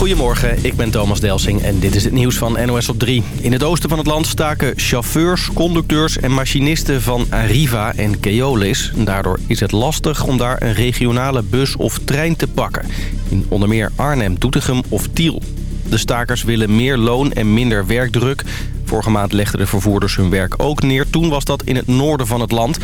Goedemorgen, ik ben Thomas Delsing en dit is het nieuws van NOS op 3. In het oosten van het land staken chauffeurs, conducteurs en machinisten van Arriva en Keolis. Daardoor is het lastig om daar een regionale bus of trein te pakken. In onder meer Arnhem, Doetinchem of Tiel. De stakers willen meer loon en minder werkdruk. Vorige maand legden de vervoerders hun werk ook neer. Toen was dat in het noorden van het land.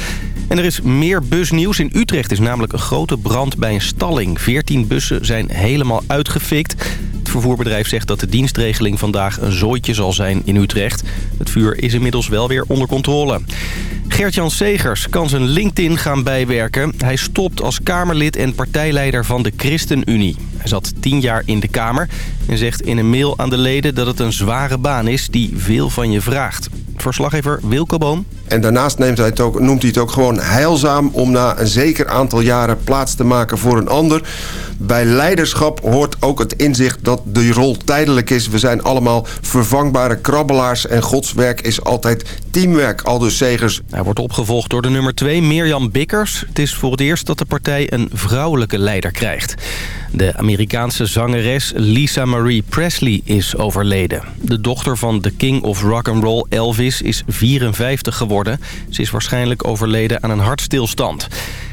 En er is meer busnieuws. In Utrecht is namelijk een grote brand bij een stalling. 14 bussen zijn helemaal uitgefikt. Het vervoerbedrijf zegt dat de dienstregeling vandaag een zooitje zal zijn in Utrecht. Het vuur is inmiddels wel weer onder controle. Gert-Jan Segers kan zijn LinkedIn gaan bijwerken. Hij stopt als Kamerlid en partijleider van de ChristenUnie. Hij zat tien jaar in de Kamer en zegt in een mail aan de leden dat het een zware baan is die veel van je vraagt. Verslaggever Wilco Boom. En daarnaast neemt hij het ook, noemt hij het ook gewoon heilzaam... om na een zeker aantal jaren plaats te maken voor een ander. Bij leiderschap hoort ook het inzicht dat de rol tijdelijk is. We zijn allemaal vervangbare krabbelaars... en Gods werk is altijd teamwerk, al dus zegers. Hij wordt opgevolgd door de nummer 2, Mirjam Bikkers. Het is voor het eerst dat de partij een vrouwelijke leider krijgt. De Amerikaanse zangeres Lisa Marie Presley is overleden. De dochter van de king of rock'n'roll Elvis is 54 geworden. Ze is waarschijnlijk overleden aan een hartstilstand.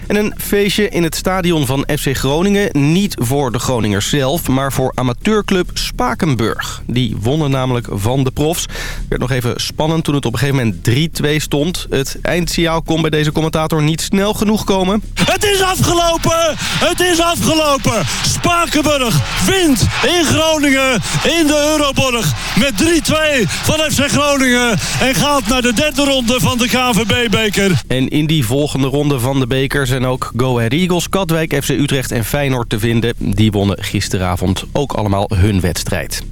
En een feestje in het stadion van FC Groningen. Niet voor de Groningers zelf, maar voor amateurclub Spakenburg. Die wonnen namelijk van de profs. Het werd nog even spannend toen het op een gegeven moment 3-2 stond. Het eindsignaal kon bij deze commentator niet snel genoeg komen. Het is afgelopen! Het is afgelopen! Spakenburg wint in Groningen in de Euroborg met 3-2 van FC Groningen. En gaat naar de derde ronde van de KVB-beker. En in die volgende ronde van de beker zijn ook Go Ahead Eagles, Katwijk, FC Utrecht en Feyenoord te vinden. Die wonnen gisteravond ook allemaal hun wedstrijd.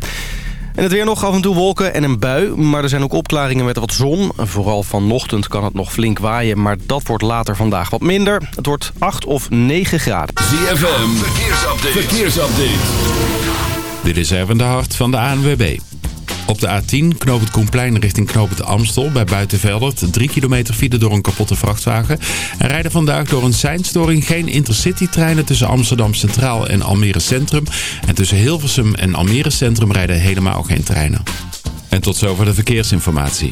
En het weer nog af en toe wolken en een bui, maar er zijn ook opklaringen met wat zon. Vooral vanochtend kan het nog flink waaien, maar dat wordt later vandaag wat minder. Het wordt 8 of 9 graden. ZFM, verkeersupdate. verkeersupdate. Dit is even de hart van de ANWB. Op de A10 knoop het Koenplein richting knoop het Amstel bij Buitenveldert. 3 kilometer file door een kapotte vrachtwagen. En rijden vandaag door een seinstoring geen intercity-treinen tussen Amsterdam Centraal en Almere Centrum. En tussen Hilversum en Almere Centrum rijden helemaal geen treinen. En tot zover de verkeersinformatie.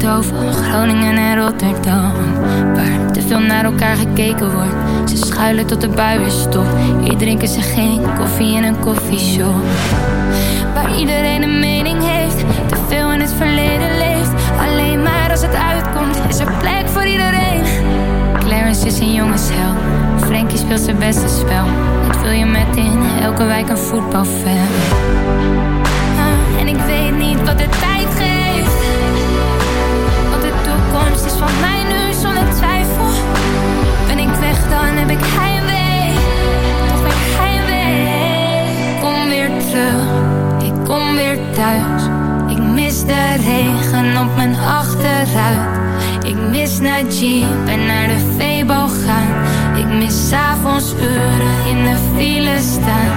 Eindhoven, Groningen en Rotterdam. Waar te veel naar elkaar gekeken wordt. Ze schuilen tot de bui stop. Hier drinken ze geen koffie in een koffieshop. Waar iedereen een mening heeft. Te veel in het verleden leeft. Alleen maar als het uitkomt, is er plek voor iedereen. Clarence is een jongenshel. Frankie speelt zijn beste spel. Het wil je met in elke wijk een voetbalveld. Ah, en ik weet niet wat de tijd heb ik heimwee. Toch heimwee. Kom weer terug, ik kom weer thuis. Ik mis de regen op mijn achteruit. Ik mis naar Jeep en naar de Febo gaan. Ik mis avonds uren in de file staan.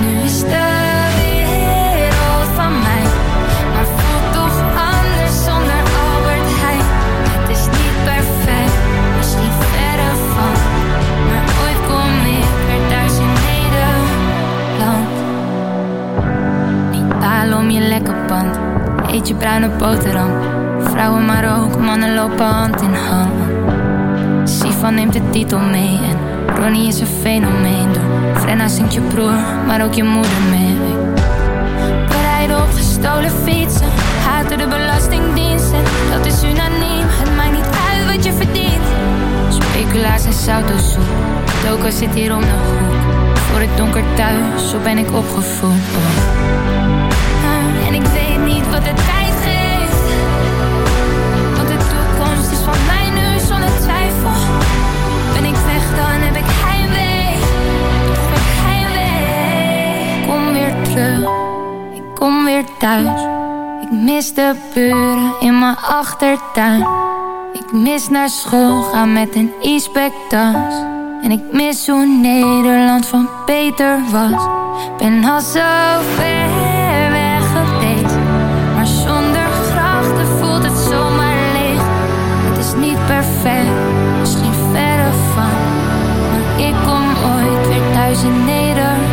Nu is de Eet je bruine boterham. Vrouwen maar ook, mannen lopen hand in hand. Sivan neemt de titel mee en Ronnie is een fenomeen. Door Frenna zingt je broer, maar ook je moeder mee. Rijden op gestolen fietsen, haten de belastingdiensten. Dat is unaniem, het maakt niet uit wat je verdient. Speculaas en zout Toko zit hier om de hoek. Voor het donker thuis, zo ben ik opgevoed. Achtertuin. Ik mis naar school gaan met een e-spectas. En ik mis hoe Nederland van Peter was. Ben al zo ver ooit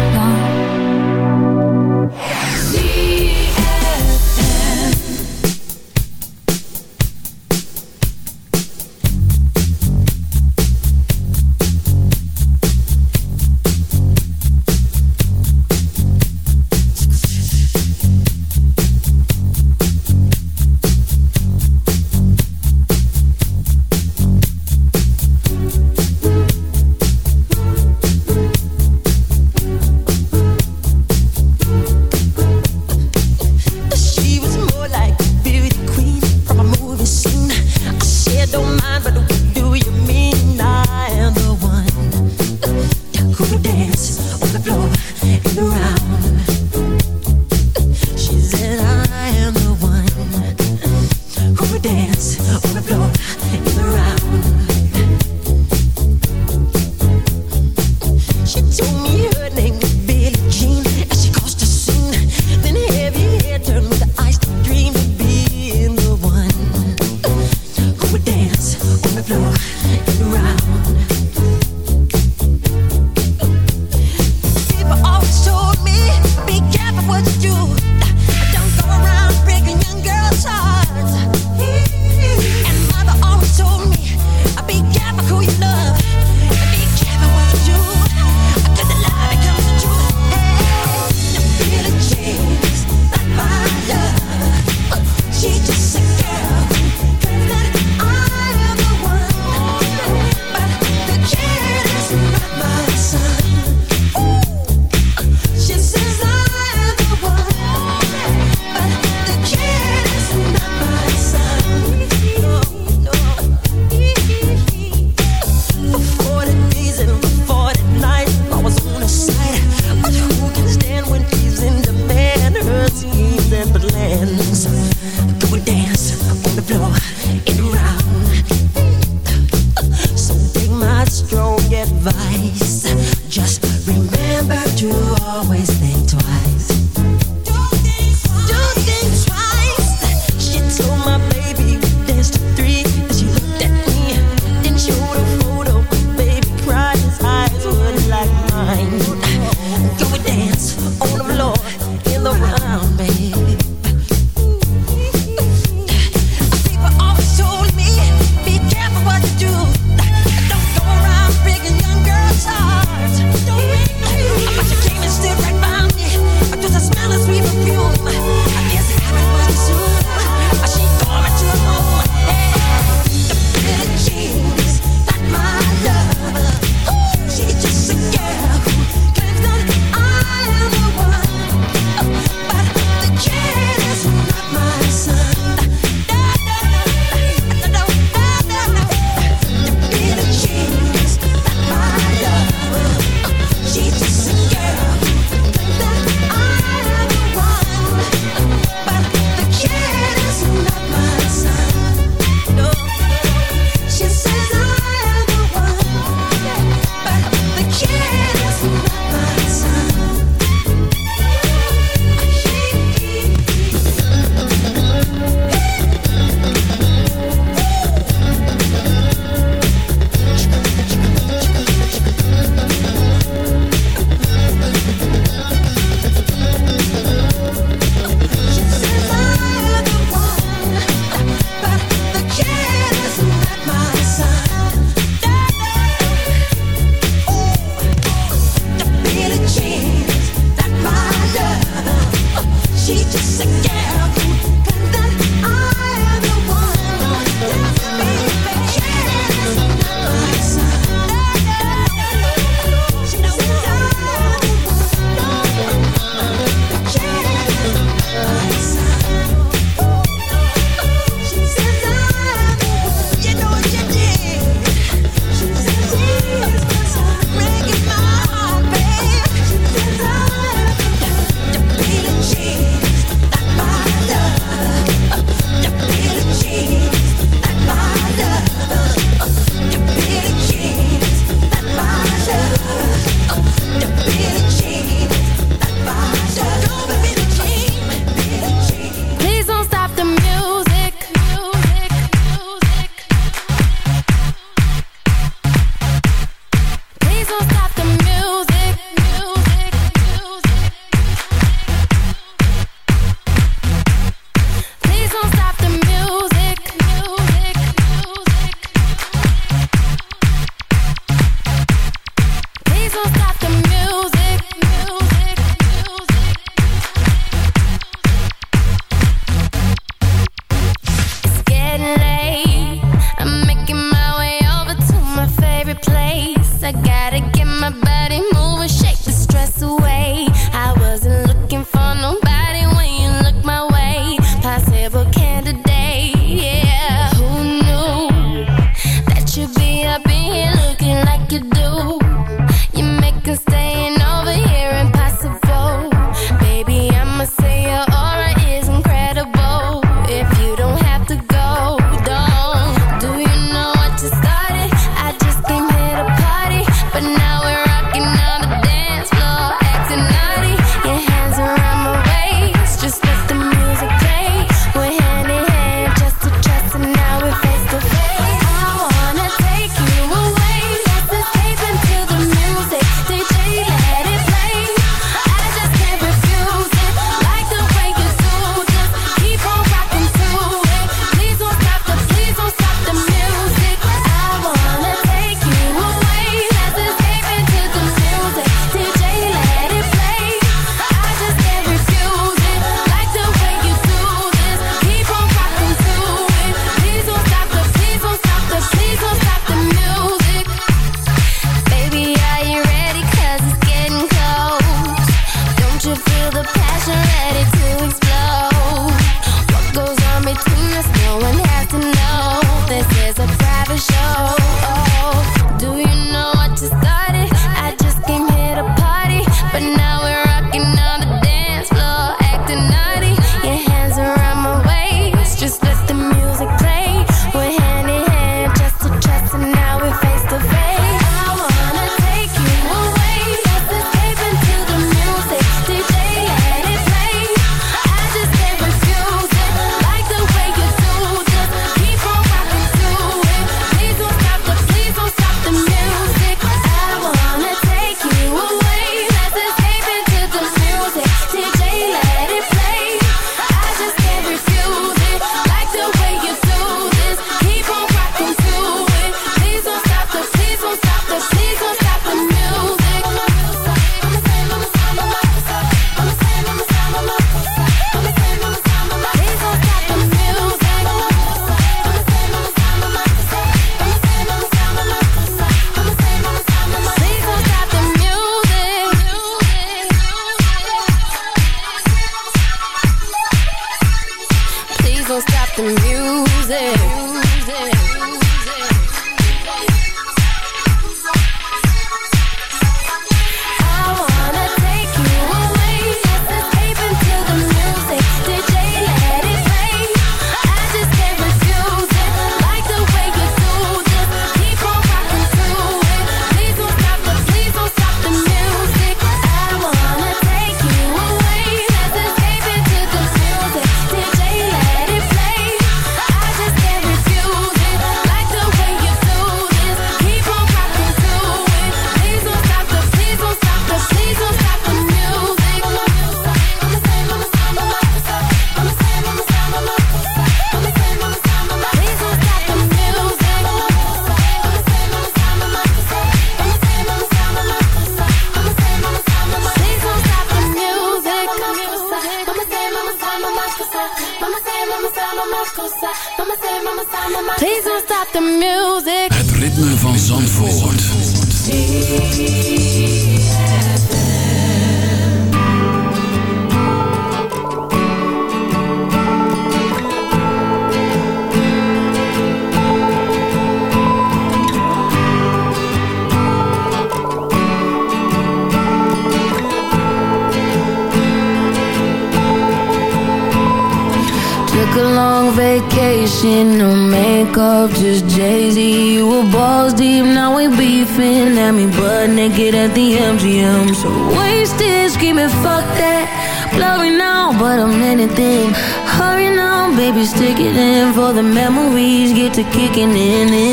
to kicking in.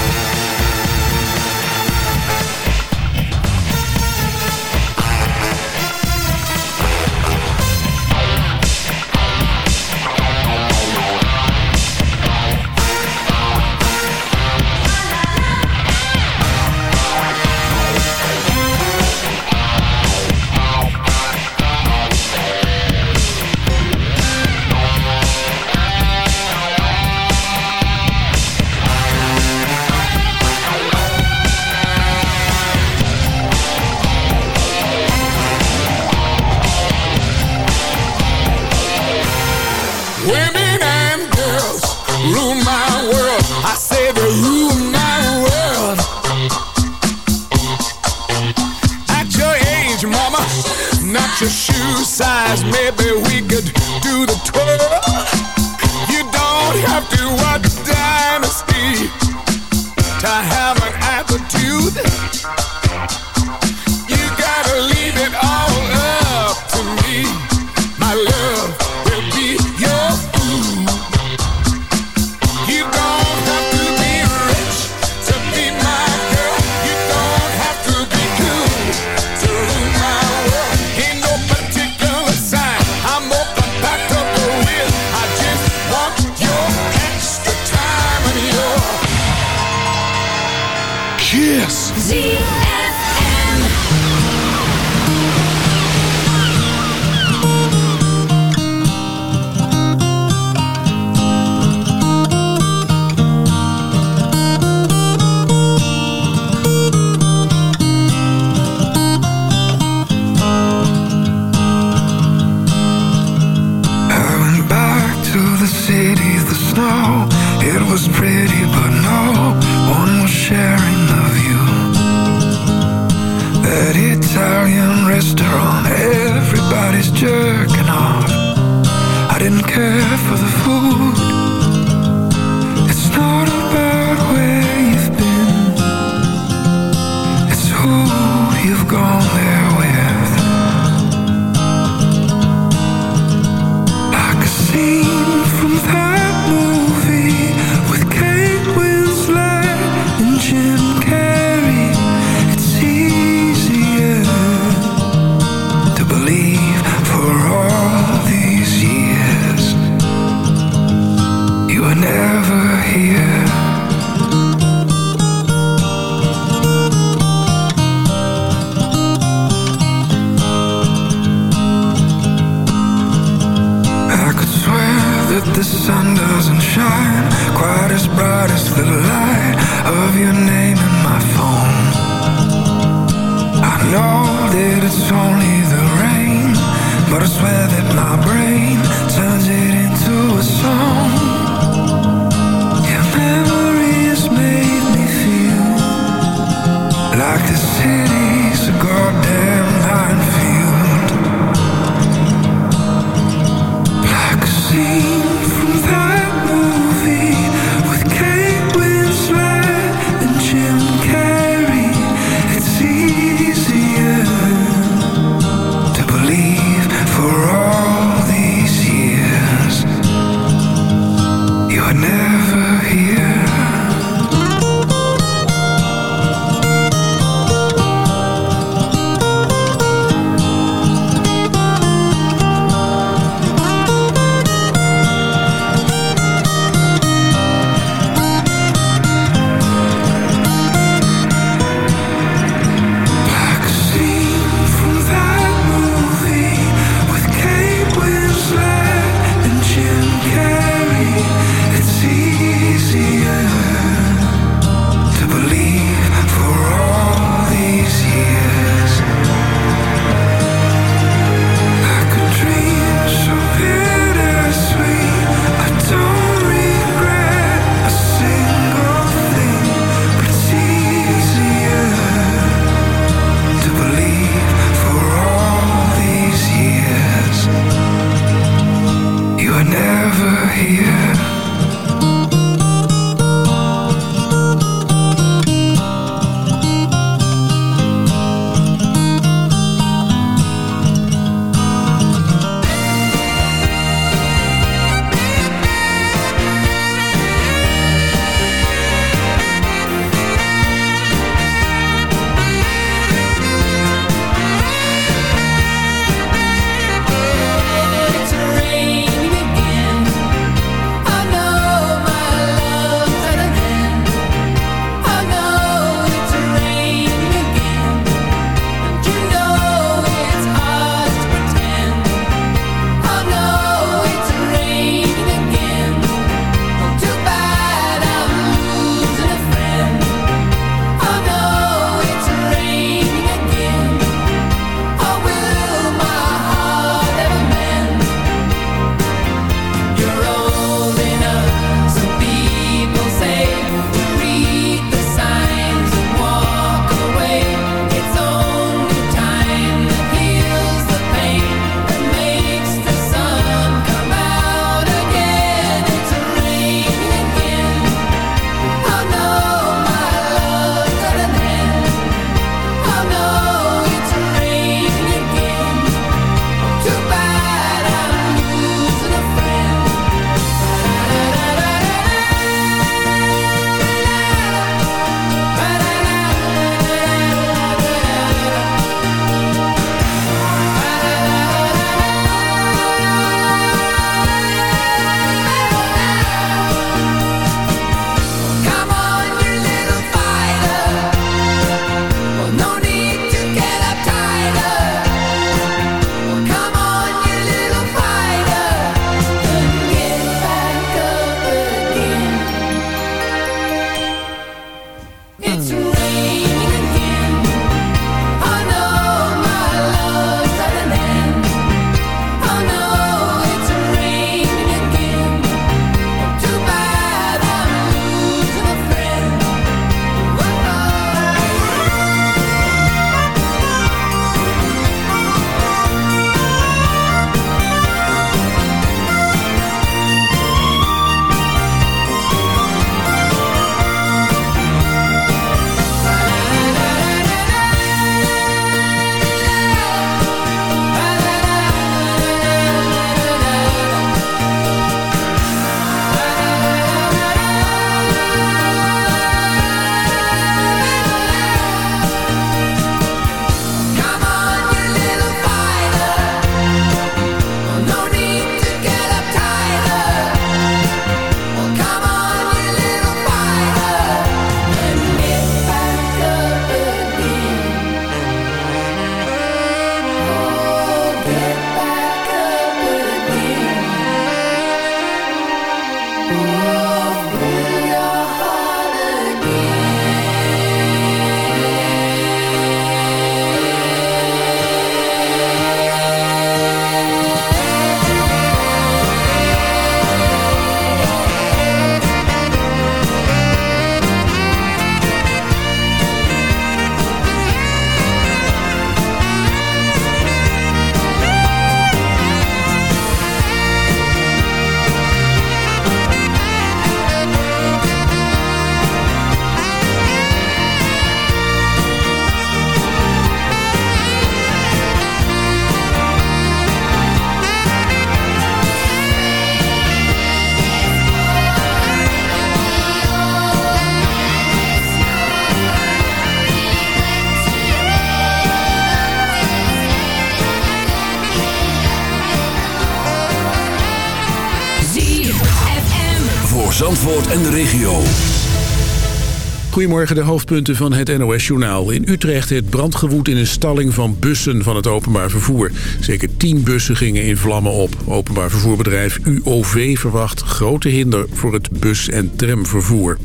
Goedemorgen, de hoofdpunten van het NOS-journaal. In Utrecht heeft brandgewoed in een stalling van bussen van het openbaar vervoer. Zeker tien bussen gingen in vlammen op. Openbaar vervoerbedrijf UOV verwacht grote hinder voor het bus- en tramvervoer.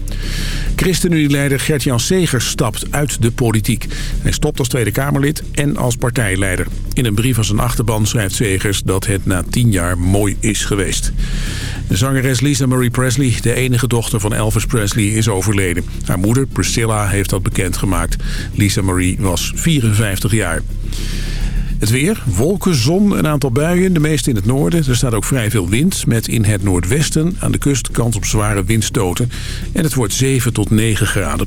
ChristenUnie-leider Gert-Jan Segers stapt uit de politiek. Hij stopt als Tweede Kamerlid en als partijleider. In een brief aan zijn achterban schrijft Segers dat het na tien jaar mooi is geweest. De zangeres Lisa Marie Presley, de enige dochter van Elvis Presley, is overleden. Haar moeder, Priscilla, heeft dat bekendgemaakt. Lisa Marie was 54 jaar. Het weer, wolken, zon, een aantal buien, de meeste in het noorden. Er staat ook vrij veel wind, met in het noordwesten aan de kust kans op zware windstoten. En het wordt 7 tot 9 graden.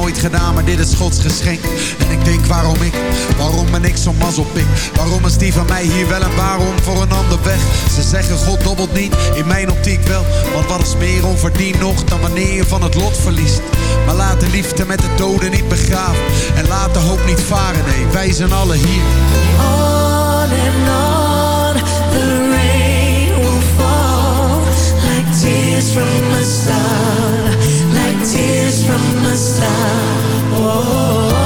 Nooit gedaan, maar dit is Gods geschenk. En ik denk waarom ik, waarom ben ik zo'n mazzelpik Waarom is die van mij hier wel en waarom voor een ander weg? Ze zeggen God dobbelt niet, in mijn optiek wel. Want wat is meer onverdiend nog dan wanneer je van het lot verliest? Maar laat de liefde met de doden niet begraven. En laat de hoop niet varen, nee, wij zijn alle hier. On and on, the rain will fall like tears from a star, from a star. On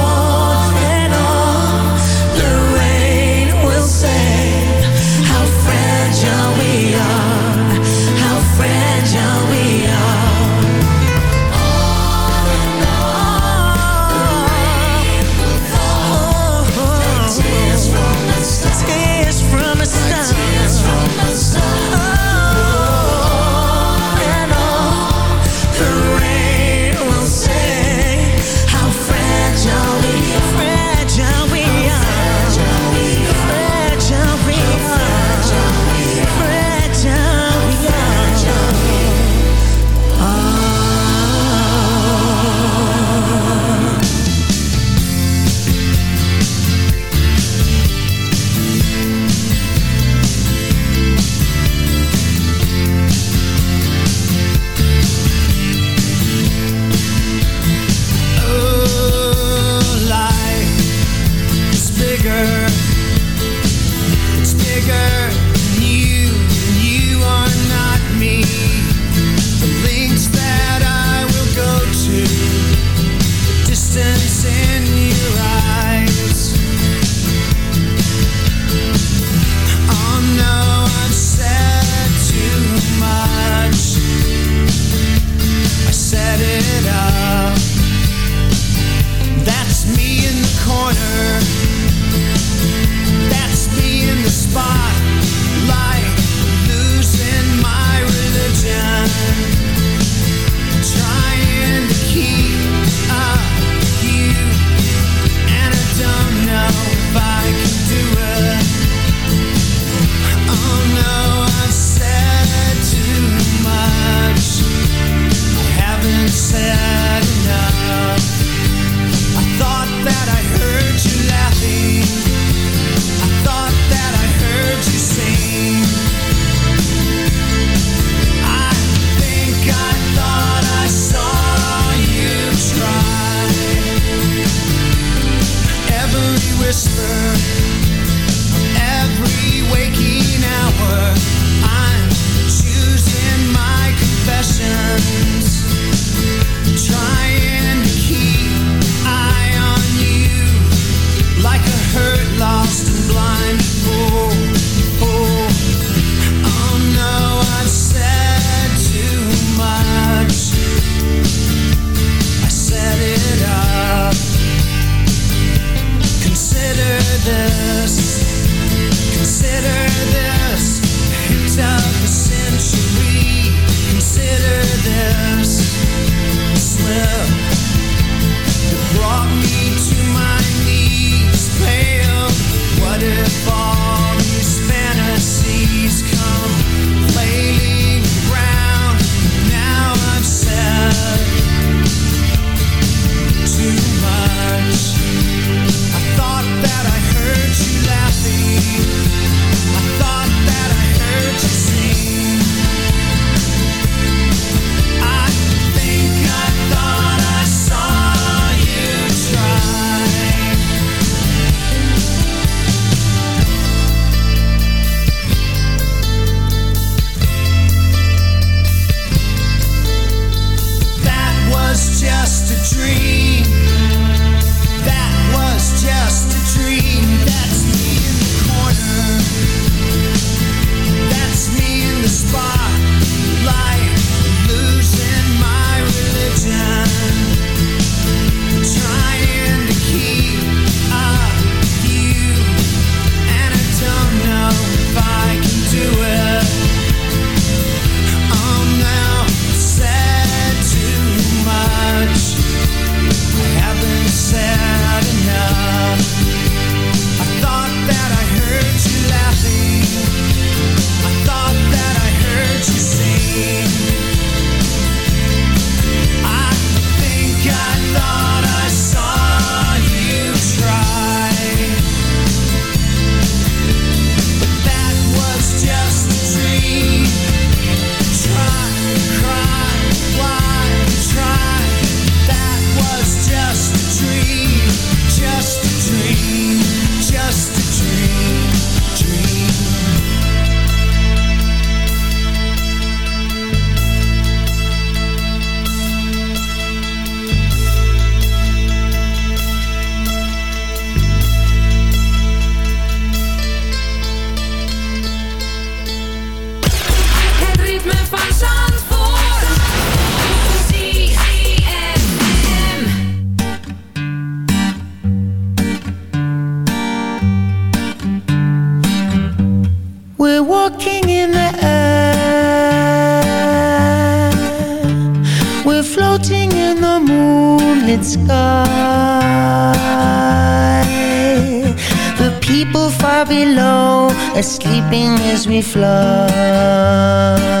far below are sleeping as we fly.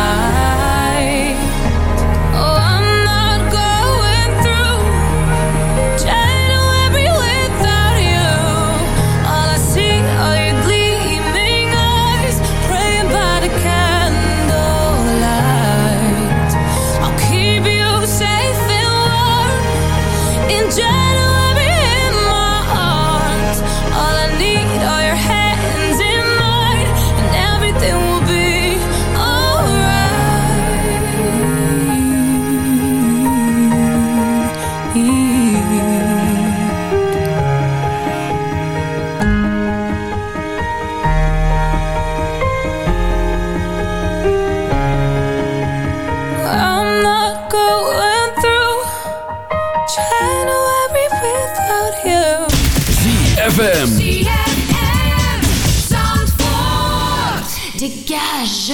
ZFM. Dégage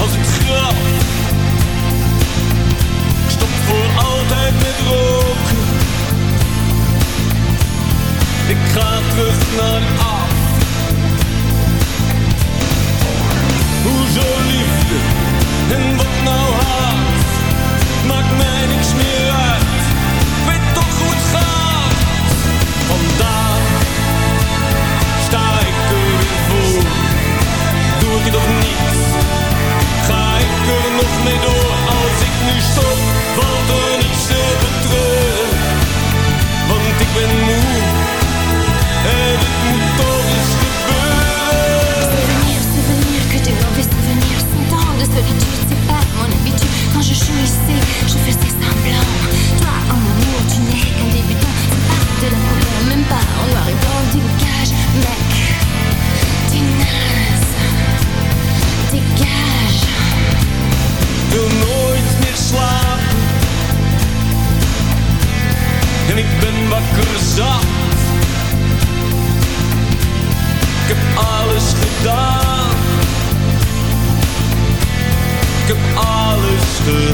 als. Ik stop voor altijd met roken. Ik ga terug naar af. Hoezo liefde en wat nou haat? Maakt mij niks meer uit. Ik toch hoe het. Vandaag sta ik er weer voor. Doe ik het niet? Door? Ik nu en. Souvenir, souvenir, que mauvais de solitude, c'est pas mon habitude Quand je jouissais, je Ik ben wakker zat. Ik heb alles gedaan. Ik heb alles gehad.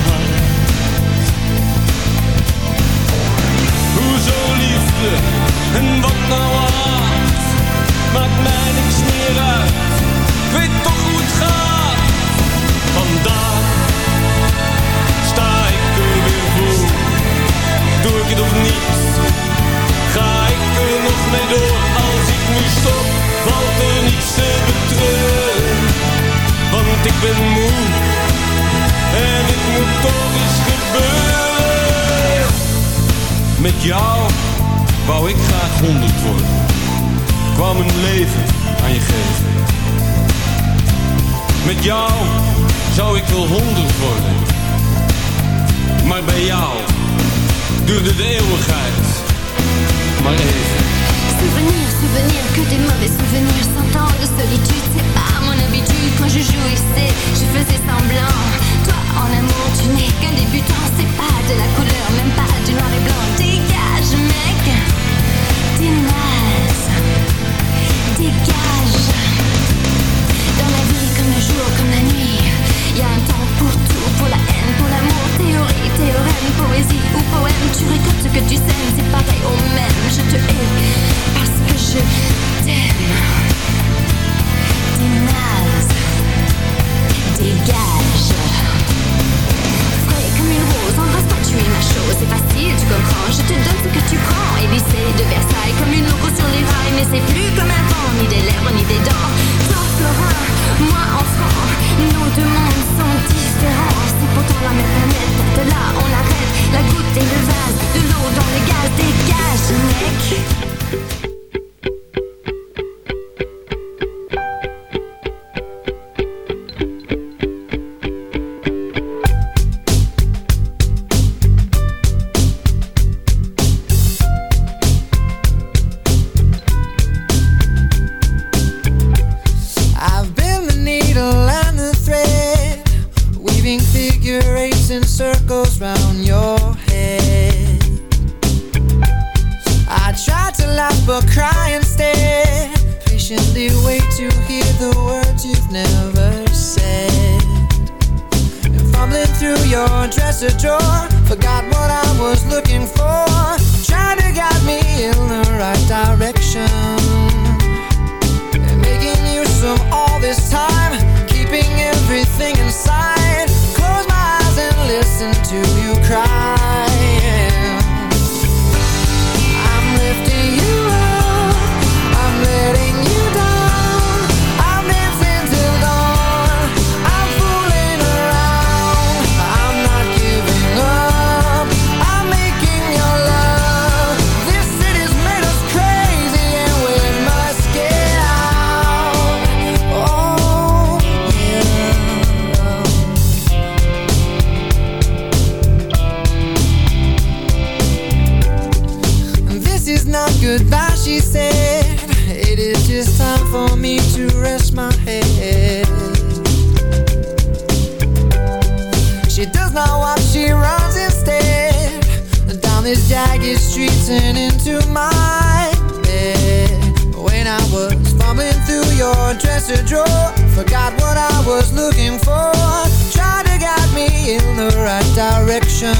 direction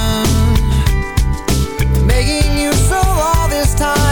Making you so all this time